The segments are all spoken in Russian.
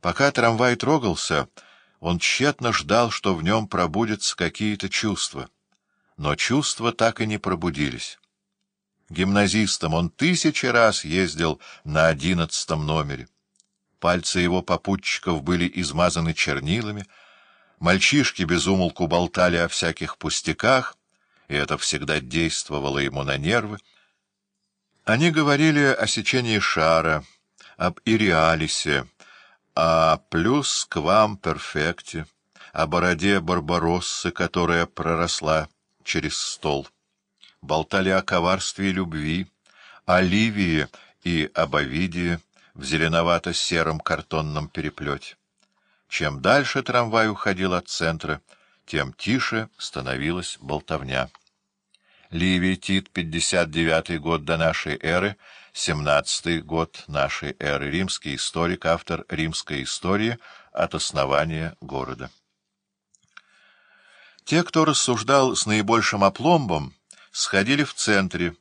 Пока трамвай трогался, он тщетно ждал, что в нем пробудятся какие-то чувства. Но чувства так и не пробудились. Гимназистом он тысячи раз ездил на одиннадцатом номере. Пальцы его попутчиков были измазаны чернилами, мальчишки безумолку болтали о всяких пустяках, и это всегда действовало ему на нервы. Они говорили о сечении шара, об Иреалисе, о плюс к вам перфекте, о бороде Барбароссы, которая проросла через стол. Болтали о коварстве любви, о Ливии и об Овидии в зеленовато-сером картонном переплете. Чем дальше трамвай уходил от центра, тем тише становилась болтовня. Ливий Тит, 59 год до нашей эры, 17 год нашей эры. Римский историк, автор «Римской истории» от основания города. Те, кто рассуждал с наибольшим опломбом, сходили в центре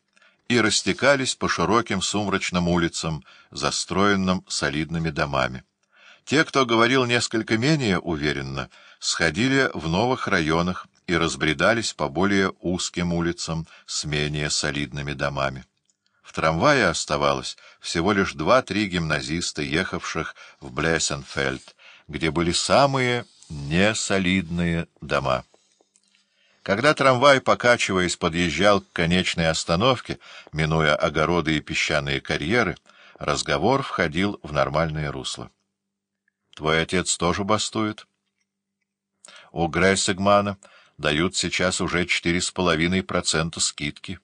и растекались по широким сумрачным улицам, застроенным солидными домами. Те, кто говорил несколько менее уверенно, сходили в новых районах и разбредались по более узким улицам с менее солидными домами. В трамвае оставалось всего лишь два-три гимназиста, ехавших в Блессенфельд, где были самые несолидные дома. Когда трамвай, покачиваясь, подъезжал к конечной остановке, минуя огороды и песчаные карьеры, разговор входил в нормальное русло. — Твой отец тоже бастует? — У Грессегмана дают сейчас уже четыре с половиной процента скидки.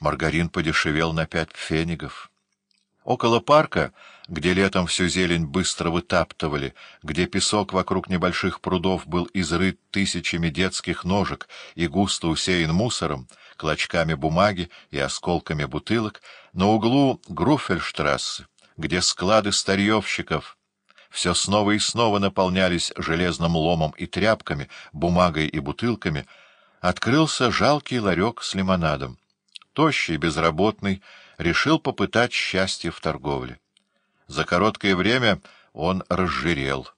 Маргарин подешевел на пять пфенигов. Около парка, где летом всю зелень быстро вытаптывали, где песок вокруг небольших прудов был изрыт тысячами детских ножек и густо усеян мусором, клочками бумаги и осколками бутылок, на углу Груфельштрассы, где склады старьевщиков все снова и снова наполнялись железным ломом и тряпками, бумагой и бутылками, открылся жалкий ларек с лимонадом. Тощий, безработный, решил попытать счастье в торговле. За короткое время он разжирел,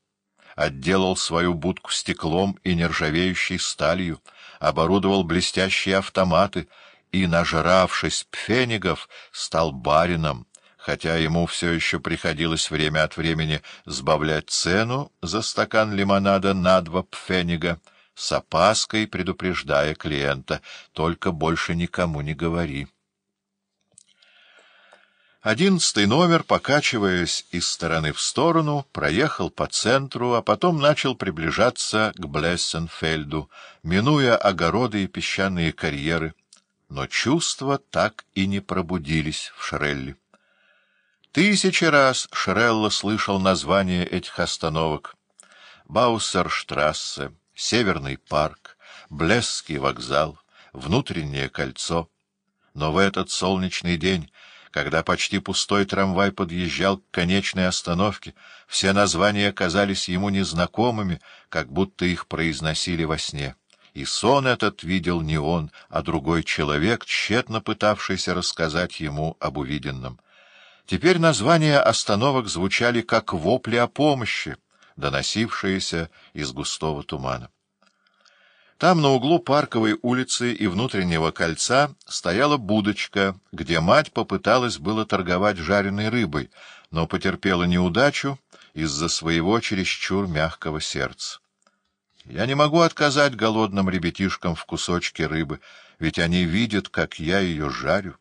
отделал свою будку стеклом и нержавеющей сталью, оборудовал блестящие автоматы и, нажравшись пфенигов, стал барином, хотя ему все еще приходилось время от времени сбавлять цену за стакан лимонада на два пфенига, с опаской предупреждая клиента, только больше никому не говори. Одиннадцатый номер, покачиваясь из стороны в сторону, проехал по центру, а потом начал приближаться к Блессенфельду, минуя огороды и песчаные карьеры. Но чувства так и не пробудились в Шрелле. Тысячи раз Шрелла слышал название этих остановок. Баусерштрассе, Северный парк, Блесский вокзал, Внутреннее кольцо. Но в этот солнечный день когда почти пустой трамвай подъезжал к конечной остановке, все названия казались ему незнакомыми, как будто их произносили во сне. И сон этот видел не он, а другой человек, тщетно пытавшийся рассказать ему об увиденном. Теперь названия остановок звучали как вопли о помощи, доносившиеся из густого тумана. Там, на углу Парковой улицы и внутреннего кольца, стояла будочка, где мать попыталась было торговать жареной рыбой, но потерпела неудачу из-за своего чересчур мягкого сердца. Я не могу отказать голодным ребятишкам в кусочке рыбы, ведь они видят, как я ее жарю.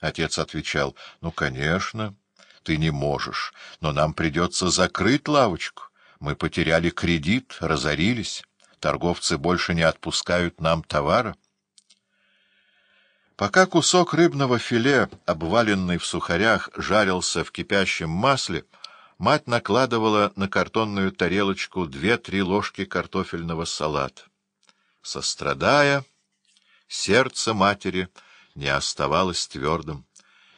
Отец отвечал, — Ну, конечно, ты не можешь, но нам придется закрыть лавочку. Мы потеряли кредит, разорились торговцы больше не отпускают нам товара. Пока кусок рыбного филе, обваленный в сухарях, жарился в кипящем масле, мать накладывала на картонную тарелочку две-три ложки картофельного салата. Сострадая, сердце матери не оставалось твердым.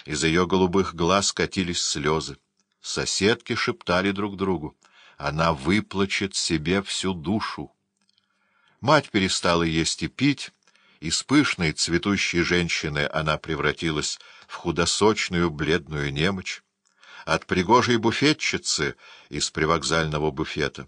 Из ее голубых глаз катились слезы. Соседки шептали друг другу. Она выплачет себе всю душу. Мать перестала есть и пить, из пышной цветущей женщины она превратилась в худосочную бледную немочь. от пригожей буфетчицы из привокзального буфета.